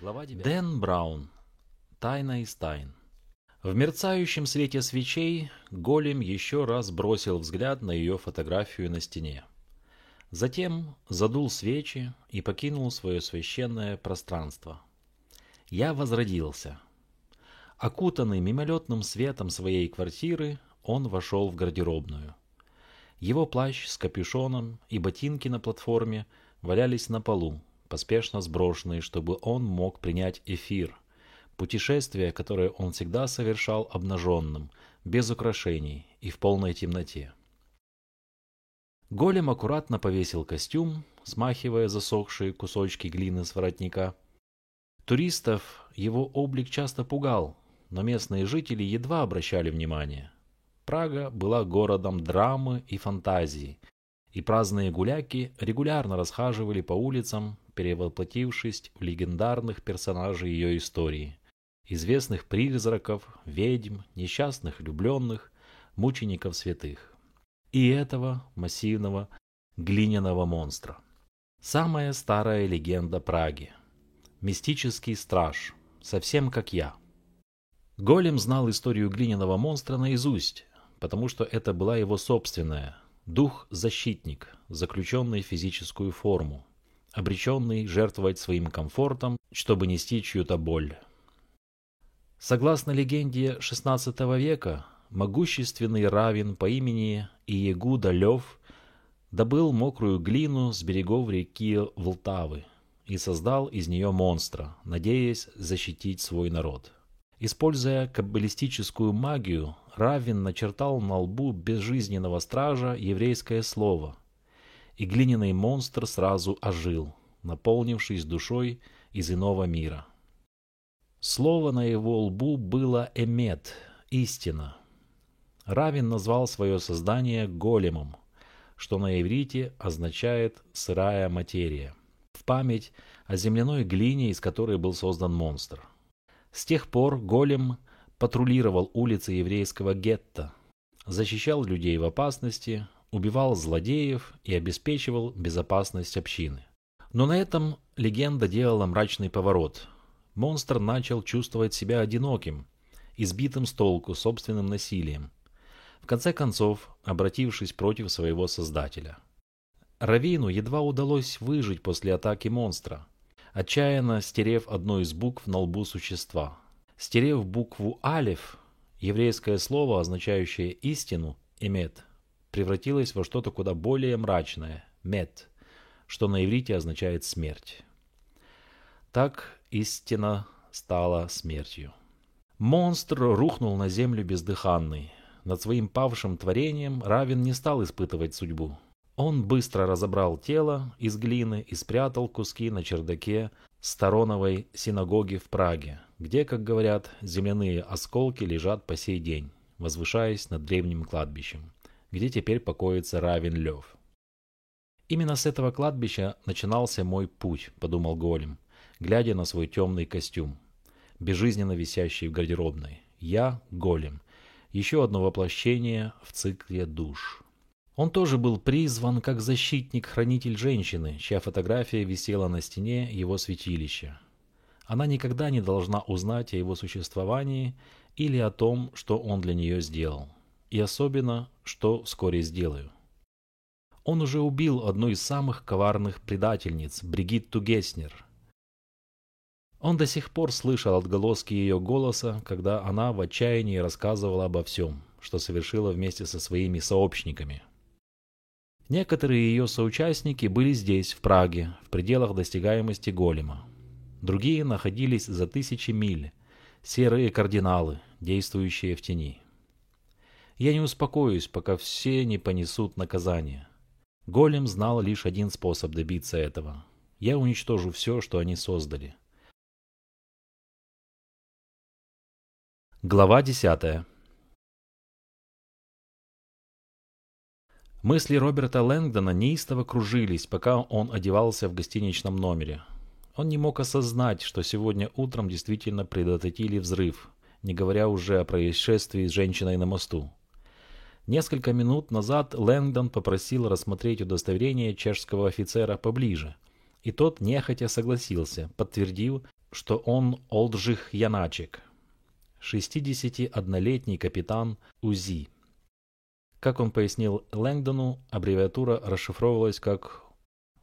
Глава 9. Дэн Браун. Тайна из тайн. В мерцающем свете свечей голем еще раз бросил взгляд на ее фотографию на стене. Затем задул свечи и покинул свое священное пространство. Я возродился. Окутанный мимолетным светом своей квартиры, он вошел в гардеробную. Его плащ с капюшоном и ботинки на платформе валялись на полу, поспешно сброшенные, чтобы он мог принять эфир. Путешествие, которое он всегда совершал обнаженным, без украшений и в полной темноте. Голем аккуратно повесил костюм, смахивая засохшие кусочки глины с воротника. Туристов его облик часто пугал, но местные жители едва обращали внимание. Прага была городом драмы и фантазии, и праздные гуляки регулярно расхаживали по улицам, перевоплотившись в легендарных персонажей ее истории. Известных призраков, ведьм, несчастных влюбленных, мучеников святых. И этого массивного глиняного монстра. Самая старая легенда Праги. Мистический страж, совсем как я. Голем знал историю глиняного монстра наизусть, потому что это была его собственная, дух-защитник, заключенный в физическую форму, обреченный жертвовать своим комфортом, чтобы нести чью-то боль. Согласно легенде XVI века, могущественный равен по имени Иегуда Лев добыл мокрую глину с берегов реки Волтавы и создал из нее монстра, надеясь защитить свой народ. Используя каббалистическую магию, Равин начертал на лбу безжизненного стража еврейское слово и глиняный монстр сразу ожил, наполнившись душой из иного мира. Слово на его лбу было «эмет» — «истина». Равин назвал свое создание големом, что на иврите означает «сырая материя», в память о земляной глине, из которой был создан монстр. С тех пор голем патрулировал улицы еврейского гетто, защищал людей в опасности, убивал злодеев и обеспечивал безопасность общины. Но на этом легенда делала мрачный поворот. Монстр начал чувствовать себя одиноким, избитым с толку собственным насилием. В конце концов, обратившись против своего создателя. Равину едва удалось выжить после атаки монстра, отчаянно стерев одну из букв на лбу существа. Стерев букву «алев», еврейское слово, означающее «истину», «эмет», превратилось во что-то куда более мрачное «мет», что на иврите означает «смерть». Так истина стала смертью. Монстр рухнул на землю бездыханный. Над своим павшим творением Равин не стал испытывать судьбу. Он быстро разобрал тело из глины и спрятал куски на чердаке Стороновой синагоги в Праге, где, как говорят, земляные осколки лежат по сей день, возвышаясь над древним кладбищем где теперь покоится Равин Лев. Именно с этого кладбища начинался мой путь, подумал Голем, глядя на свой темный костюм, безжизненно висящий в гардеробной. Я Голем, еще одно воплощение в цикле душ. Он тоже был призван как защитник-хранитель женщины, чья фотография висела на стене его святилища. Она никогда не должна узнать о его существовании или о том, что он для нее сделал и особенно, что вскоре сделаю. Он уже убил одну из самых коварных предательниц, Бригитту Геснер. Он до сих пор слышал отголоски ее голоса, когда она в отчаянии рассказывала обо всем, что совершила вместе со своими сообщниками. Некоторые ее соучастники были здесь, в Праге, в пределах достигаемости голема. Другие находились за тысячи миль, серые кардиналы, действующие в тени. Я не успокоюсь, пока все не понесут наказание. Голем знал лишь один способ добиться этого. Я уничтожу все, что они создали. Глава десятая. Мысли Роберта Лэнгдона неистово кружились, пока он одевался в гостиничном номере. Он не мог осознать, что сегодня утром действительно предотвратили взрыв, не говоря уже о происшествии с женщиной на мосту. Несколько минут назад Лэнгдон попросил рассмотреть удостоверение чешского офицера поближе, и тот нехотя согласился, подтвердив, что он Олджих Яначек, 61-летний капитан УЗИ. Как он пояснил Лэнгдону, аббревиатура расшифровывалась как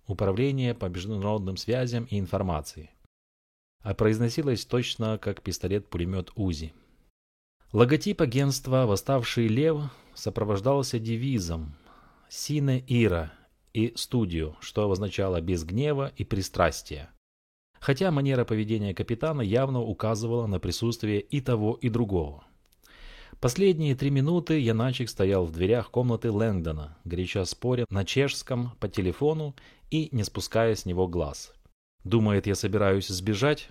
«Управление по международным связям и информации», а произносилась точно как пистолет-пулемет УЗИ. Логотип агентства «Восставший лев» сопровождался девизом «Сине Ира» и «Студио», что обозначало «без гнева и пристрастия». Хотя манера поведения капитана явно указывала на присутствие и того, и другого. Последние три минуты Яначек стоял в дверях комнаты Лэнгдона, горячо споря на чешском по телефону и не спуская с него глаз. Думает, я собираюсь сбежать?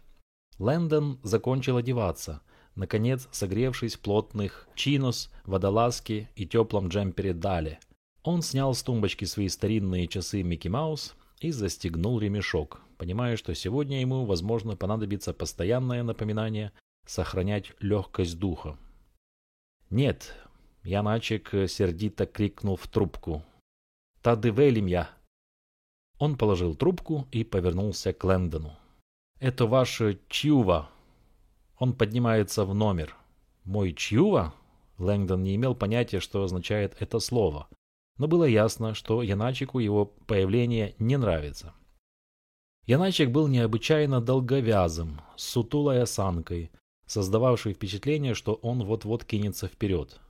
Лэндон закончил одеваться, наконец согревшись в плотных чинос, водолазке и теплом джемпере Дали. Он снял с тумбочки свои старинные часы Микки Маус и застегнул ремешок, понимая, что сегодня ему, возможно, понадобится постоянное напоминание сохранять легкость духа. «Нет!» — Яначек сердито крикнул в трубку. «Тады велим я!» Он положил трубку и повернулся к Лэндону. «Это ваш Чьюва!» Он поднимается в номер. «Мой Чьюва?» Лэнгдон не имел понятия, что означает это слово, но было ясно, что Яначику его появление не нравится. Яначек был необычайно долговязым, с сутулой осанкой, создававшей впечатление, что он вот-вот кинется вперед.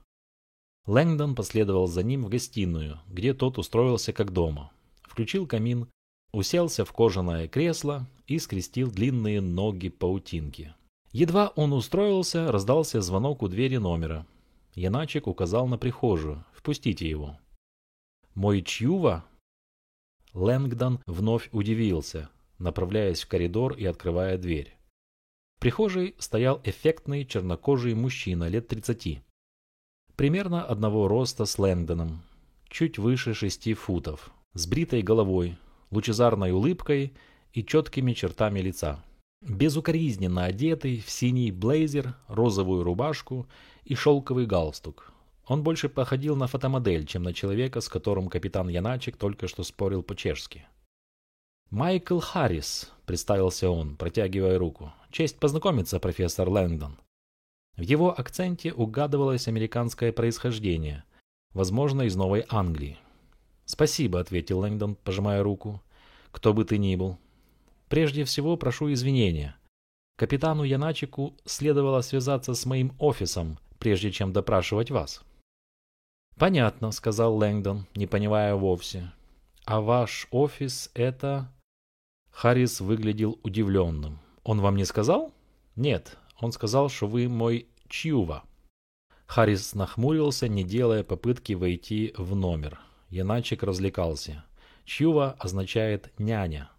Лэнгдон последовал за ним в гостиную, где тот устроился как дома. Включил камин, уселся в кожаное кресло и скрестил длинные ноги паутинки. Едва он устроился, раздался звонок у двери номера. Яначек указал на прихожую. «Впустите его». «Мой Чьюва?» Лэнгдон вновь удивился, направляясь в коридор и открывая дверь. В прихожей стоял эффектный чернокожий мужчина лет 30. Примерно одного роста с Лэнгдоном, чуть выше шести футов, с бритой головой, лучезарной улыбкой и четкими чертами лица. Безукоризненно одетый в синий блейзер, розовую рубашку и шелковый галстук. Он больше походил на фотомодель, чем на человека, с которым капитан Яначек только что спорил по-чешски. «Майкл Харрис», — представился он, протягивая руку. «Честь познакомиться, профессор Лэнгдон». В его акценте угадывалось американское происхождение, возможно, из Новой Англии. «Спасибо», — ответил Лэнгдон, пожимая руку. «Кто бы ты ни был, Прежде всего прошу извинения. Капитану Яначику следовало связаться с моим офисом, прежде чем допрашивать вас. «Понятно», — сказал Лэнгдон, не понимая вовсе. «А ваш офис — это...» Харрис выглядел удивленным. «Он вам не сказал?» «Нет, он сказал, что вы мой Чьюва». Харрис нахмурился, не делая попытки войти в номер. Яначек развлекался. Чьюва означает «няня».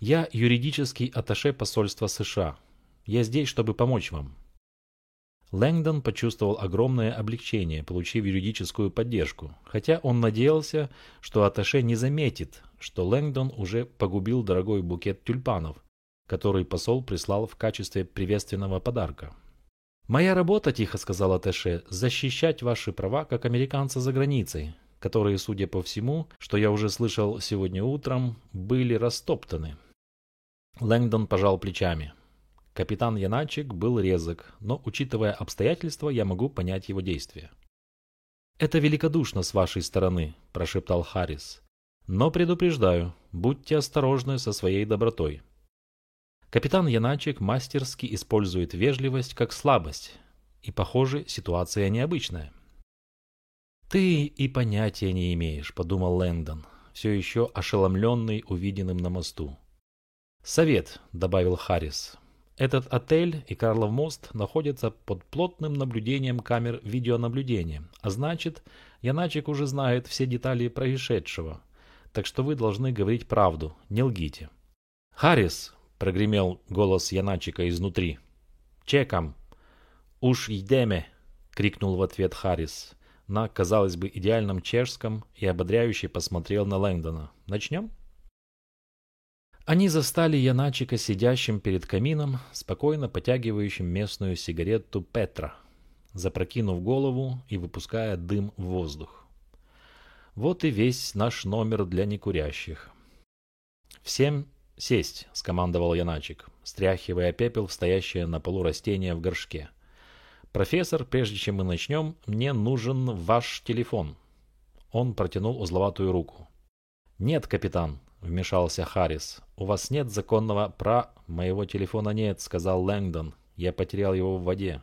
Я юридический атташе посольства США. Я здесь, чтобы помочь вам. Лэнгдон почувствовал огромное облегчение, получив юридическую поддержку, хотя он надеялся, что атташе не заметит, что Лэнгдон уже погубил дорогой букет тюльпанов, который посол прислал в качестве приветственного подарка. «Моя работа, — тихо сказал атташе, — защищать ваши права как американца за границей, которые, судя по всему, что я уже слышал сегодня утром, были растоптаны. Лэнгдон пожал плечами. Капитан Яначек был резок, но, учитывая обстоятельства, я могу понять его действия. «Это великодушно с вашей стороны», – прошептал Харрис. «Но предупреждаю, будьте осторожны со своей добротой». Капитан Яначек мастерски использует вежливость как слабость, и, похоже, ситуация необычная. «Ты и понятия не имеешь», – подумал Лэндон, все еще ошеломленный увиденным на мосту. «Совет», — добавил Харрис. «Этот отель и Карлов мост находятся под плотным наблюдением камер видеонаблюдения, а значит, Яначек уже знает все детали происшедшего, так что вы должны говорить правду, не лгите». «Харрис!» — прогремел голос Яначика изнутри. «Чекам!» «Уж йдеме!» — крикнул в ответ Харрис на, казалось бы, идеальном чешском и ободряюще посмотрел на Лэнгдона. «Начнем?» Они застали Яначика сидящим перед камином, спокойно потягивающим местную сигарету Петра, запрокинув голову и выпуская дым в воздух. Вот и весь наш номер для некурящих. В семь «Сесть», — скомандовал Яначек, стряхивая пепел в стоящее на полу растение в горшке. «Профессор, прежде чем мы начнем, мне нужен ваш телефон». Он протянул узловатую руку. «Нет, капитан», — вмешался Харрис. «У вас нет законного про...» «Моего телефона нет», — сказал Лэнгдон. «Я потерял его в воде».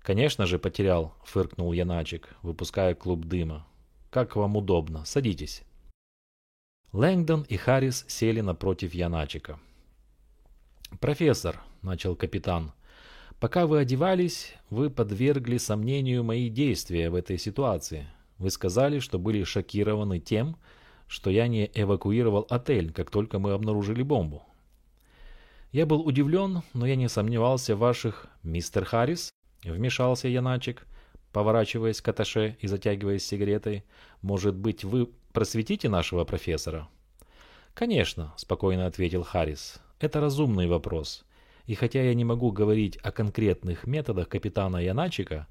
«Конечно же потерял», — фыркнул Яначек, выпуская клуб дыма. «Как вам удобно. Садитесь». Лэнгдон и Харрис сели напротив Яначика. «Профессор», — начал капитан, — «пока вы одевались, вы подвергли сомнению мои действия в этой ситуации. Вы сказали, что были шокированы тем, что я не эвакуировал отель, как только мы обнаружили бомбу. Я был удивлен, но я не сомневался в ваших... Мистер Харрис, вмешался Яначек, поворачиваясь к Аташе и затягиваясь сигаретой. Может быть, вы Просветите нашего профессора». «Конечно», — спокойно ответил Харрис. «Это разумный вопрос. И хотя я не могу говорить о конкретных методах капитана Яначика,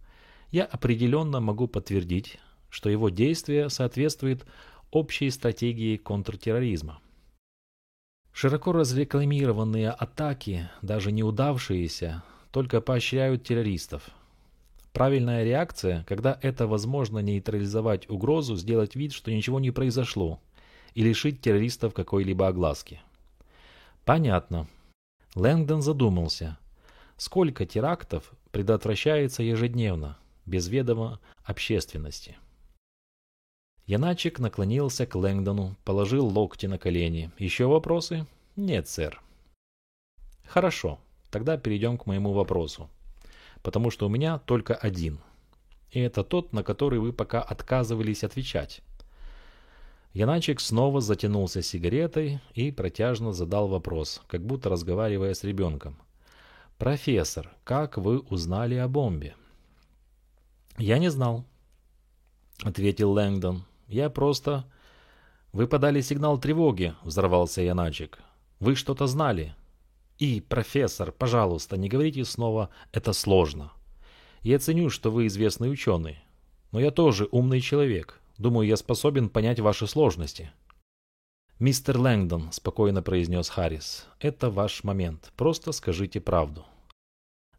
я определенно могу подтвердить, что его действия соответствуют общей стратегии контртерроризма. Широко разрекламированные атаки, даже неудавшиеся, только поощряют террористов – Правильная реакция, когда это возможно нейтрализовать угрозу, сделать вид, что ничего не произошло, и лишить террористов какой-либо огласки. Понятно. Лэнгдон задумался. Сколько терактов предотвращается ежедневно, без ведома общественности? Яначек наклонился к Лэнгдону, положил локти на колени. Еще вопросы? Нет, сэр. Хорошо, тогда перейдем к моему вопросу потому что у меня только один. И это тот, на который вы пока отказывались отвечать. Яначек снова затянулся сигаретой и протяжно задал вопрос, как будто разговаривая с ребенком. «Профессор, как вы узнали о бомбе?» «Я не знал», — ответил Лэнгдон. «Я просто...» «Вы подали сигнал тревоги», — взорвался Яначек. «Вы что-то знали?» И, профессор, пожалуйста, не говорите снова «это сложно». Я ценю, что вы известный ученый, но я тоже умный человек. Думаю, я способен понять ваши сложности. «Мистер Лэнгдон», — спокойно произнес Харрис, — «это ваш момент. Просто скажите правду».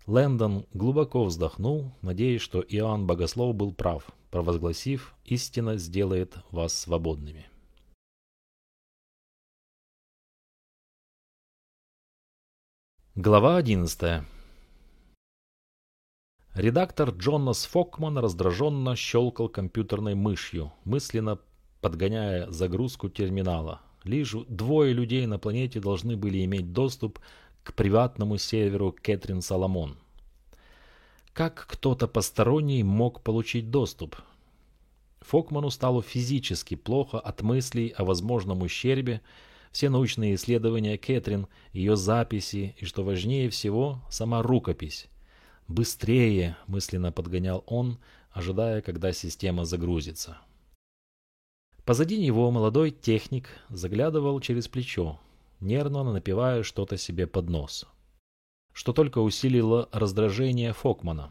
Лэндон глубоко вздохнул, надеясь, что Иоанн Богослов был прав, провозгласив «истина сделает вас свободными». Глава 11 Редактор Джонас Фокман раздраженно щелкал компьютерной мышью, мысленно подгоняя загрузку терминала. Лишь двое людей на планете должны были иметь доступ к приватному серверу Кэтрин Соломон. Как кто-то посторонний мог получить доступ? Фокману стало физически плохо от мыслей о возможном ущербе, все научные исследования Кэтрин, ее записи и, что важнее всего, сама рукопись. «Быстрее!» – мысленно подгонял он, ожидая, когда система загрузится. Позади него молодой техник заглядывал через плечо, нервно напевая что-то себе под нос. Что только усилило раздражение Фокмана.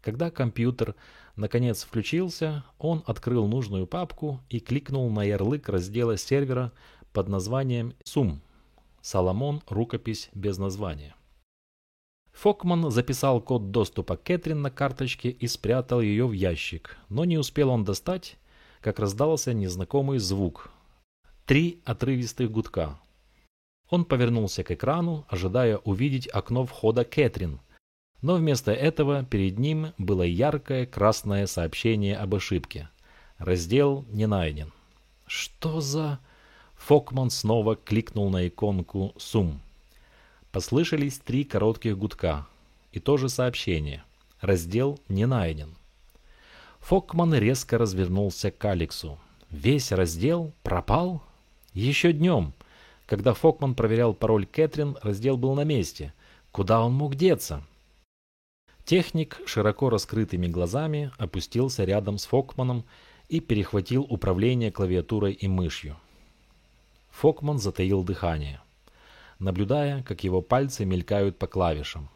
Когда компьютер наконец включился, он открыл нужную папку и кликнул на ярлык раздела сервера под названием «Сум». Соломон – рукопись без названия. Фокман записал код доступа Кэтрин на карточке и спрятал ее в ящик, но не успел он достать, как раздался незнакомый звук. Три отрывистых гудка. Он повернулся к экрану, ожидая увидеть окно входа Кэтрин, но вместо этого перед ним было яркое красное сообщение об ошибке. Раздел не найден. «Что за...» Фокман снова кликнул на иконку «Сум». Послышались три коротких гудка. И то же сообщение. Раздел не найден. Фокман резко развернулся к Алексу. Весь раздел пропал? Еще днем. Когда Фокман проверял пароль Кэтрин, раздел был на месте. Куда он мог деться? Техник широко раскрытыми глазами опустился рядом с Фокманом и перехватил управление клавиатурой и мышью. Фокман затаил дыхание, наблюдая, как его пальцы мелькают по клавишам.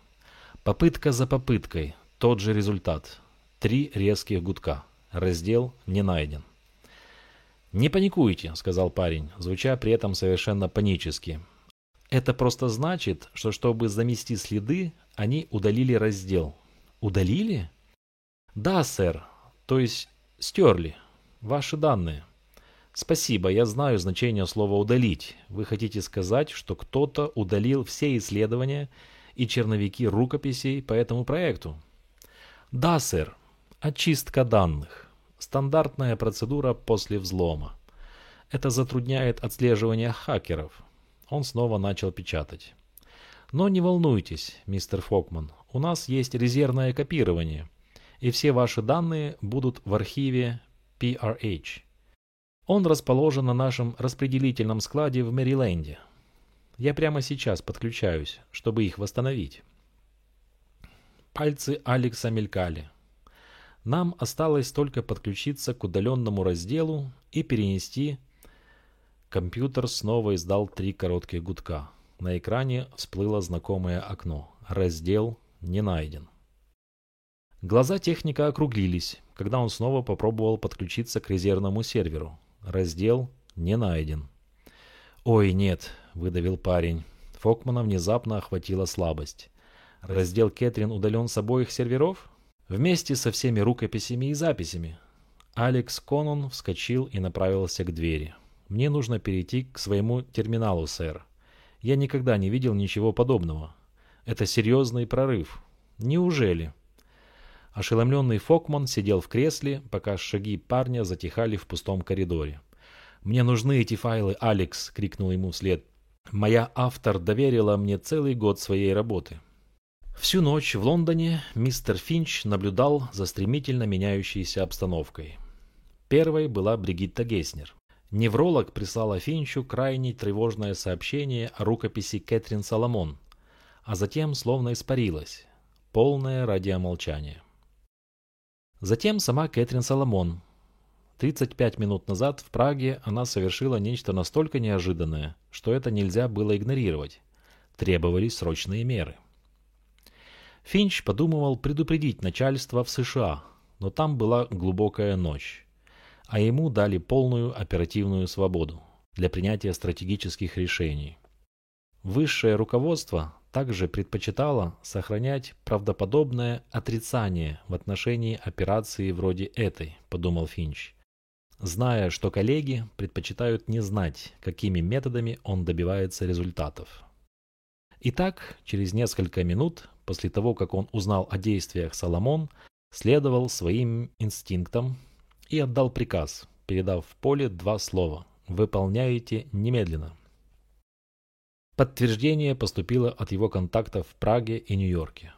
Попытка за попыткой, тот же результат. Три резких гудка. Раздел не найден. «Не паникуйте», — сказал парень, звуча при этом совершенно панически. Это просто значит, что чтобы замести следы, они удалили раздел. Удалили? Да, сэр. То есть стерли. Ваши данные. Спасибо, я знаю значение слова «удалить». Вы хотите сказать, что кто-то удалил все исследования и черновики рукописей по этому проекту? Да, сэр. Очистка данных. Стандартная процедура после взлома. Это затрудняет отслеживание хакеров. Он снова начал печатать. Но не волнуйтесь, мистер Фокман, у нас есть резервное копирование, и все ваши данные будут в архиве PRH. Он расположен на нашем распределительном складе в Мэриленде. Я прямо сейчас подключаюсь, чтобы их восстановить. Пальцы Алекса мелькали. Нам осталось только подключиться к удаленному разделу и перенести Компьютер снова издал три коротких гудка. На экране всплыло знакомое окно. Раздел не найден. Глаза техника округлились, когда он снова попробовал подключиться к резервному серверу. Раздел не найден. «Ой, нет», — выдавил парень. Фокмана внезапно охватила слабость. Раздел Кэтрин удален с обоих серверов? Вместе со всеми рукописями и записями. Алекс Конон вскочил и направился к двери. Мне нужно перейти к своему терминалу, сэр. Я никогда не видел ничего подобного. Это серьезный прорыв. Неужели? Ошеломленный Фокман сидел в кресле, пока шаги парня затихали в пустом коридоре. «Мне нужны эти файлы, Алекс!» — крикнул ему вслед. «Моя автор доверила мне целый год своей работы». Всю ночь в Лондоне мистер Финч наблюдал за стремительно меняющейся обстановкой. Первой была Бригитта Геснер. Невролог прислала Финчу крайне тревожное сообщение о рукописи Кэтрин Соломон, а затем словно испарилась. Полное радиомолчание. Затем сама Кэтрин Соломон. 35 минут назад в Праге она совершила нечто настолько неожиданное, что это нельзя было игнорировать. Требовались срочные меры. Финч подумывал предупредить начальство в США, но там была глубокая ночь а ему дали полную оперативную свободу для принятия стратегических решений. Высшее руководство также предпочитало сохранять правдоподобное отрицание в отношении операции вроде этой, подумал Финч, зная, что коллеги предпочитают не знать, какими методами он добивается результатов. Итак, через несколько минут после того, как он узнал о действиях Соломон, следовал своим инстинктам и отдал приказ, передав в поле два слова «Выполняете немедленно». Подтверждение поступило от его контактов в Праге и Нью-Йорке.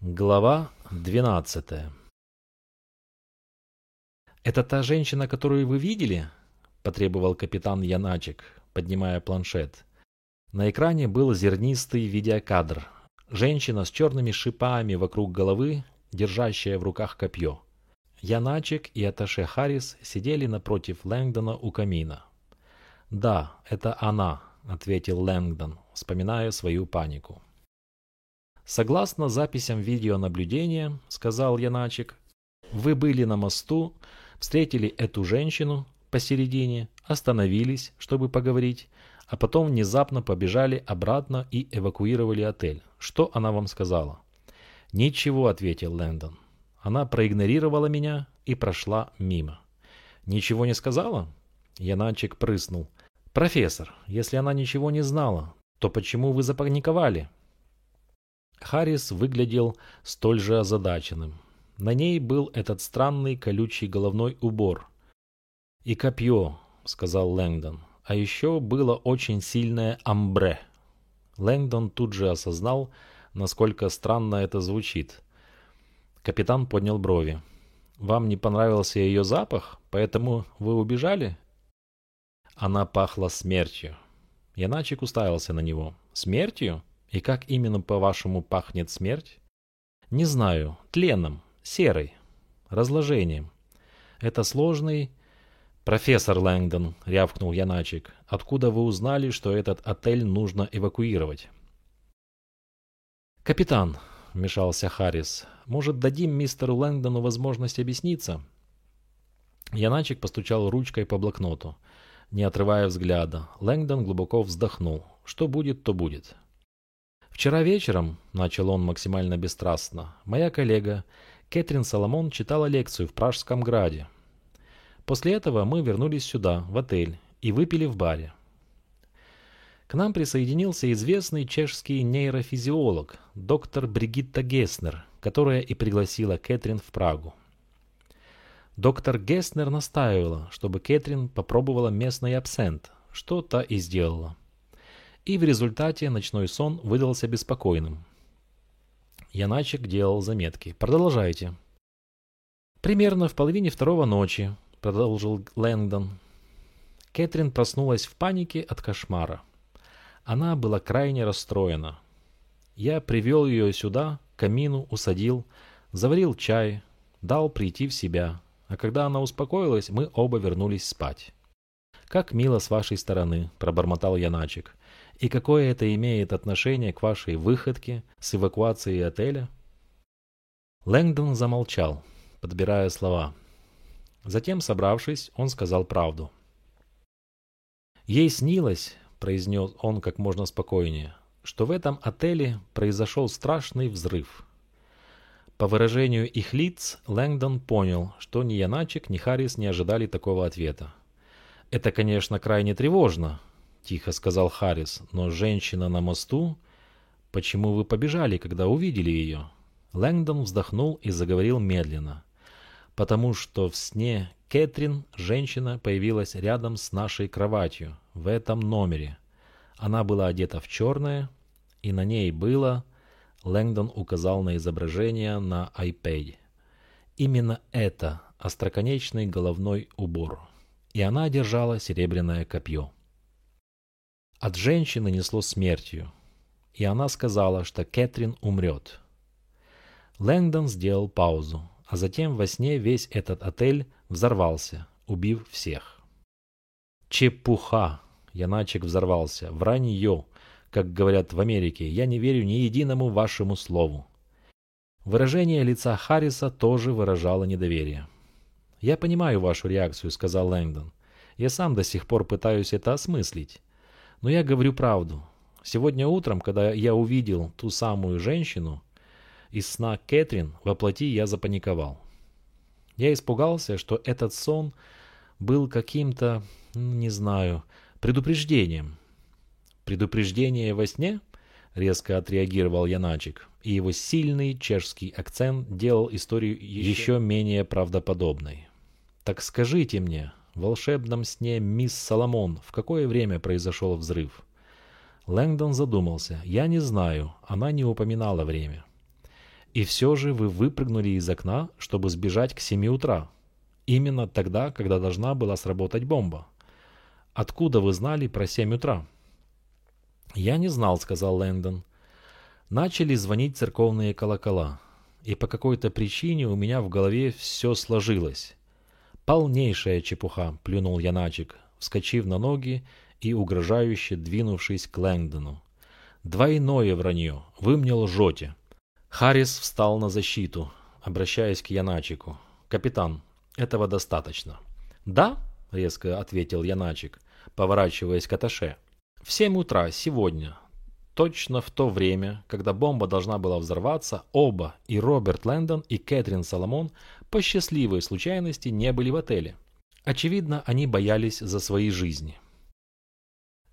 Глава 12 «Это та женщина, которую вы видели?» – потребовал капитан Яначек, поднимая планшет. На экране был зернистый видеокадр – Женщина с черными шипами вокруг головы, держащая в руках копье. Яначек и Аташе Харрис сидели напротив Лэнгдона у камина. «Да, это она», — ответил Лэнгдон, вспоминая свою панику. «Согласно записям видеонаблюдения, — сказал Яначек, — вы были на мосту, встретили эту женщину посередине, остановились, чтобы поговорить, а потом внезапно побежали обратно и эвакуировали отель. Что она вам сказала?» «Ничего», — ответил Лэндон. «Она проигнорировала меня и прошла мимо». «Ничего не сказала?» Яначек прыснул. «Профессор, если она ничего не знала, то почему вы запаниковали?» Харрис выглядел столь же озадаченным. На ней был этот странный колючий головной убор. «И копье», — сказал Лэнгдон. А еще было очень сильное амбре. Лэнгдон тут же осознал, насколько странно это звучит. Капитан поднял брови. «Вам не понравился ее запах, поэтому вы убежали?» Она пахла смертью. Яначек уставился на него. «Смертью? И как именно, по-вашему, пахнет смерть?» «Не знаю. Тленом. Серой. Разложением. Это сложный «Профессор Лэнгдон», — рявкнул Яначек, — «откуда вы узнали, что этот отель нужно эвакуировать?» «Капитан», — вмешался Харрис, — «может, дадим мистеру Лэнгдону возможность объясниться?» Яначек постучал ручкой по блокноту. Не отрывая взгляда, Лэнгдон глубоко вздохнул. Что будет, то будет. Вчера вечером, начал он максимально бесстрастно, моя коллега Кэтрин Соломон читала лекцию в Пражском граде. После этого мы вернулись сюда, в отель, и выпили в баре. К нам присоединился известный чешский нейрофизиолог, доктор Бригитта Геснер, которая и пригласила Кэтрин в Прагу. Доктор Геснер настаивала, чтобы Кэтрин попробовала местный абсент, что та и сделала. И в результате ночной сон выдался беспокойным. Яначек делал заметки. «Продолжайте». Примерно в половине второго ночи, продолжил Лэнгдон, Кэтрин проснулась в панике от кошмара. Она была крайне расстроена. Я привел ее сюда, к камину, усадил, заварил чай, дал прийти в себя, а когда она успокоилась, мы оба вернулись спать. «Как мило с вашей стороны», — пробормотал Яначек. «И какое это имеет отношение к вашей выходке с эвакуацией отеля?» Лэнгдон замолчал, подбирая слова. Затем, собравшись, он сказал правду. «Ей снилось, произнес он как можно спокойнее, что в этом отеле произошел страшный взрыв. По выражению их лиц, Лэнгдон понял, что ни Яначек, ни Харрис не ожидали такого ответа. «Это, конечно, крайне тревожно», — тихо сказал Харрис, — «но женщина на мосту...» «Почему вы побежали, когда увидели ее?» Лэнгдон вздохнул и заговорил медленно. «Потому что в сне Кэтрин, женщина, появилась рядом с нашей кроватью, в этом номере. Она была одета в черное, и на ней было... Лэнгдон указал на изображение на iPad. Именно это остроконечный головной убор. И она держала серебряное копье. От женщины несло смертью, и она сказала, что Кэтрин умрет. Лэнгдон сделал паузу, а затем во сне весь этот отель взорвался, убив всех. Чепуха! Яначек взорвался. Вранье! Как говорят в Америке, я не верю ни единому вашему слову. Выражение лица Харриса тоже выражало недоверие. «Я понимаю вашу реакцию», — сказал Лэнгдон. «Я сам до сих пор пытаюсь это осмыслить. Но я говорю правду. Сегодня утром, когда я увидел ту самую женщину, из сна Кэтрин воплоти я запаниковал. Я испугался, что этот сон был каким-то, не знаю, предупреждением. «Предупреждение во сне?» — резко отреагировал Яначек, и его сильный чешский акцент делал историю еще менее правдоподобной. «Так скажите мне, в волшебном сне мисс Соломон в какое время произошел взрыв?» Лэнгдон задумался. «Я не знаю, она не упоминала время». И все же вы выпрыгнули из окна, чтобы сбежать к 7 утра. Именно тогда, когда должна была сработать бомба. Откуда вы знали про 7 утра? Я не знал, сказал Лэндон. Начали звонить церковные колокола. И по какой-то причине у меня в голове все сложилось. Полнейшая чепуха, плюнул Яначек, вскочив на ноги и угрожающе двинувшись к Лэндону. Двойное вранье. Вы мне лжете. Харрис встал на защиту, обращаясь к Яначику. «Капитан, этого достаточно». «Да?» — резко ответил Яначик, поворачиваясь к Аташе. «В семь утра сегодня, точно в то время, когда бомба должна была взорваться, оба, и Роберт Лэндон, и Кэтрин Соломон, по счастливой случайности не были в отеле. Очевидно, они боялись за свои жизни».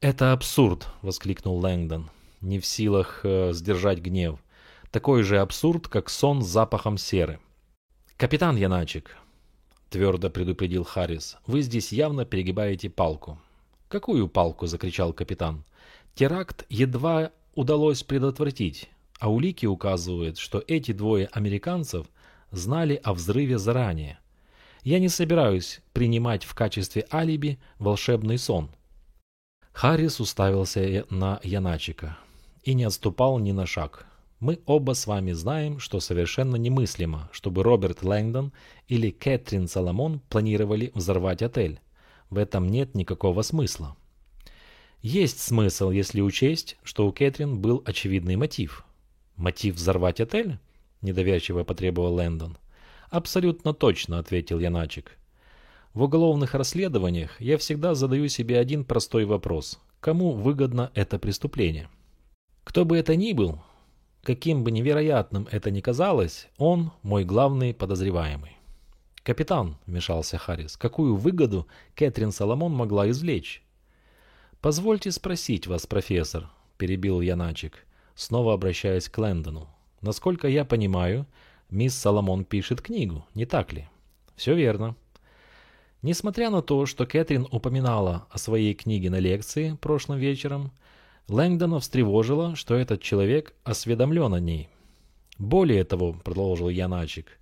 «Это абсурд!» — воскликнул Лэнгдон, не в силах э, сдержать гнев. Такой же абсурд, как сон с запахом серы. «Капитан Яначек», — твердо предупредил Харрис, — «вы здесь явно перегибаете палку». «Какую палку?» — закричал капитан. «Теракт едва удалось предотвратить, а улики указывают, что эти двое американцев знали о взрыве заранее. Я не собираюсь принимать в качестве алиби волшебный сон». Харрис уставился на Яначика и не отступал ни на шаг. Мы оба с вами знаем, что совершенно немыслимо, чтобы Роберт Лэнгдон или Кэтрин Соломон планировали взорвать отель. В этом нет никакого смысла. Есть смысл, если учесть, что у Кэтрин был очевидный мотив. Мотив взорвать отель? Недоверчиво потребовал Лэндон. Абсолютно точно, ответил Яначек. В уголовных расследованиях я всегда задаю себе один простой вопрос. Кому выгодно это преступление? Кто бы это ни был, каким бы невероятным это ни казалось, он мой главный подозреваемый. «Капитан», — вмешался Харрис, — «какую выгоду Кэтрин Соломон могла извлечь?» «Позвольте спросить вас, профессор», — перебил Яначек, снова обращаясь к Лэндону. «Насколько я понимаю, мисс Соломон пишет книгу, не так ли?» «Все верно», Несмотря на то, что Кэтрин упоминала о своей книге на лекции прошлым вечером, Лэнгдона встревожило, что этот человек осведомлен о ней. Более того, продолжил Яначек,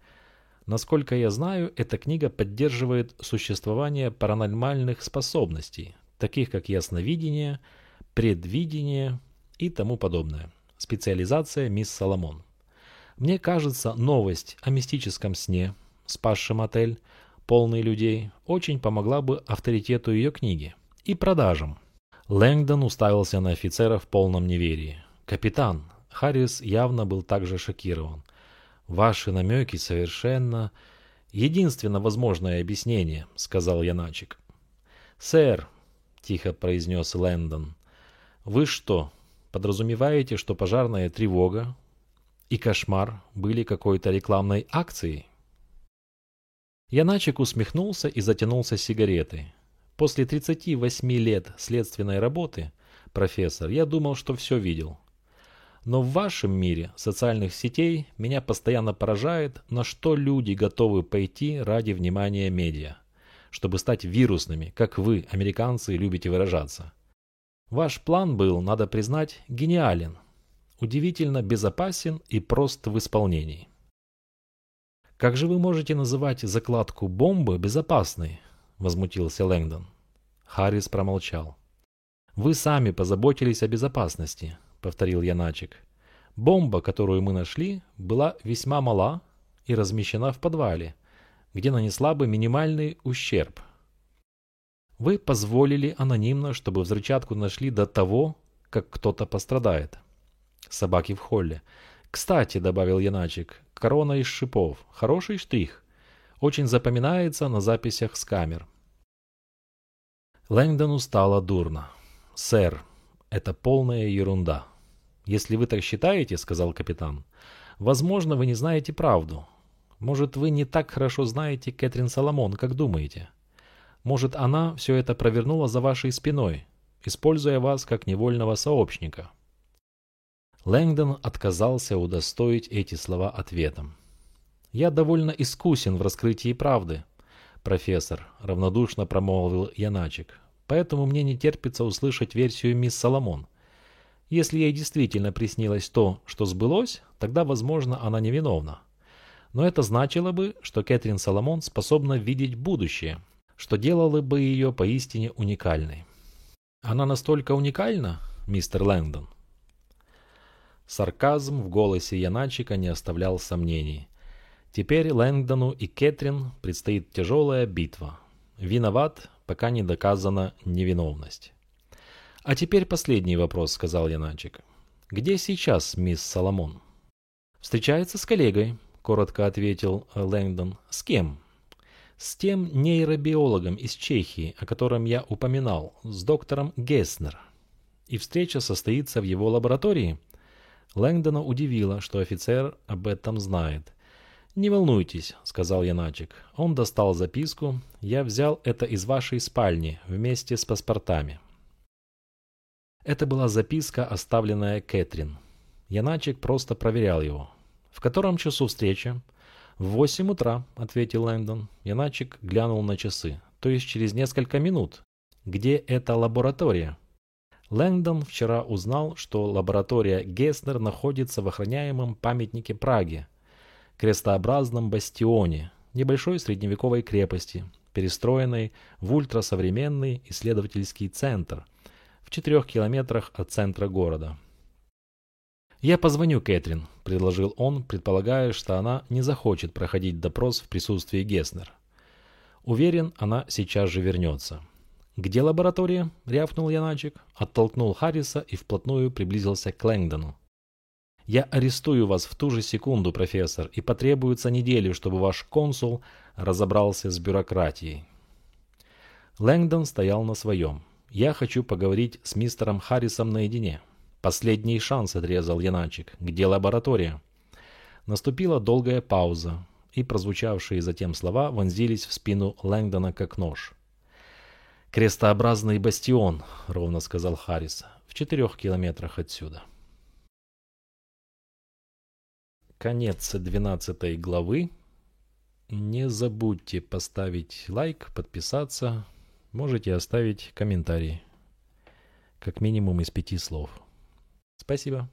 насколько я знаю, эта книга поддерживает существование паранормальных способностей, таких как ясновидение, предвидение и тому подобное. Специализация мисс Соломон. Мне кажется, новость о мистическом сне, спасшем отель, полный людей, очень помогла бы авторитету ее книги и продажам. Лэнгдон уставился на офицера в полном неверии. «Капитан!» Харрис явно был также шокирован. «Ваши намеки совершенно...» «Единственно возможное объяснение», — сказал Яначек. «Сэр», — тихо произнес Лэндон, — «вы что, подразумеваете, что пожарная тревога и кошмар были какой-то рекламной акцией?» Яначек усмехнулся и затянулся сигаретой. После 38 лет следственной работы, профессор, я думал, что все видел. Но в вашем мире социальных сетей меня постоянно поражает, на что люди готовы пойти ради внимания медиа, чтобы стать вирусными, как вы, американцы, любите выражаться. Ваш план был, надо признать, гениален, удивительно безопасен и прост в исполнении. «Как же вы можете называть закладку бомбы безопасной?» – возмутился Лэнгдон. Харрис промолчал. «Вы сами позаботились о безопасности», – повторил Яначек. «Бомба, которую мы нашли, была весьма мала и размещена в подвале, где нанесла бы минимальный ущерб. Вы позволили анонимно, чтобы взрывчатку нашли до того, как кто-то пострадает. Собаки в холле. Кстати, добавил Яначек, корона из шипов. Хороший штрих. Очень запоминается на записях с камер. Лэнгдону стало дурно. «Сэр, это полная ерунда». «Если вы так считаете, — сказал капитан, — возможно, вы не знаете правду. Может, вы не так хорошо знаете Кэтрин Соломон, как думаете. Может, она все это провернула за вашей спиной, используя вас как невольного сообщника. Лэнгдон отказался удостоить эти слова ответом. «Я довольно искусен в раскрытии правды, профессор», — равнодушно промолвил Яначек. «Поэтому мне не терпится услышать версию мисс Соломон. Если ей действительно приснилось то, что сбылось, тогда, возможно, она невиновна. Но это значило бы, что Кэтрин Соломон способна видеть будущее, что делало бы ее поистине уникальной. Она настолько уникальна, мистер Лэндон, Сарказм в голосе Яначика не оставлял сомнений. Теперь Лэнгдону и Кэтрин предстоит тяжелая битва. Виноват, пока не доказана невиновность. «А теперь последний вопрос», — сказал Яначик. «Где сейчас мисс Соломон?» «Встречается с коллегой», — коротко ответил Лэнгдон. «С кем?» «С тем нейробиологом из Чехии, о котором я упоминал, с доктором Геснер. И встреча состоится в его лаборатории?» Лэнгдона удивило, что офицер об этом знает. «Не волнуйтесь», — сказал Яначек. Он достал записку. «Я взял это из вашей спальни вместе с паспортами». Это была записка, оставленная Кэтрин. Яначек просто проверял его. «В котором часу встреча?» «В восемь утра», — ответил Лэндон. Яначек глянул на часы. «То есть через несколько минут. Где эта лаборатория?» Лэнгдон вчера узнал, что лаборатория Геснер находится в охраняемом памятнике Праге, крестообразном бастионе, небольшой средневековой крепости, перестроенной в ультрасовременный исследовательский центр в четырех километрах от центра города. «Я позвоню Кэтрин», — предложил он, предполагая, что она не захочет проходить допрос в присутствии Геснер. Уверен, она сейчас же вернется. «Где лаборатория?» — рявкнул Яначек, оттолкнул Харриса и вплотную приблизился к Лэнгдону. «Я арестую вас в ту же секунду, профессор, и потребуется недели, чтобы ваш консул разобрался с бюрократией». Лэнгдон стоял на своем. «Я хочу поговорить с мистером Харрисом наедине». «Последний шанс», — отрезал Яначек. «Где лаборатория?» Наступила долгая пауза, и прозвучавшие затем слова вонзились в спину Лэнгдона как нож. «Крестообразный бастион», — ровно сказал Харрис, — «в четырех километрах отсюда». Конец двенадцатой главы. Не забудьте поставить лайк, подписаться. Можете оставить комментарий. Как минимум из пяти слов. Спасибо.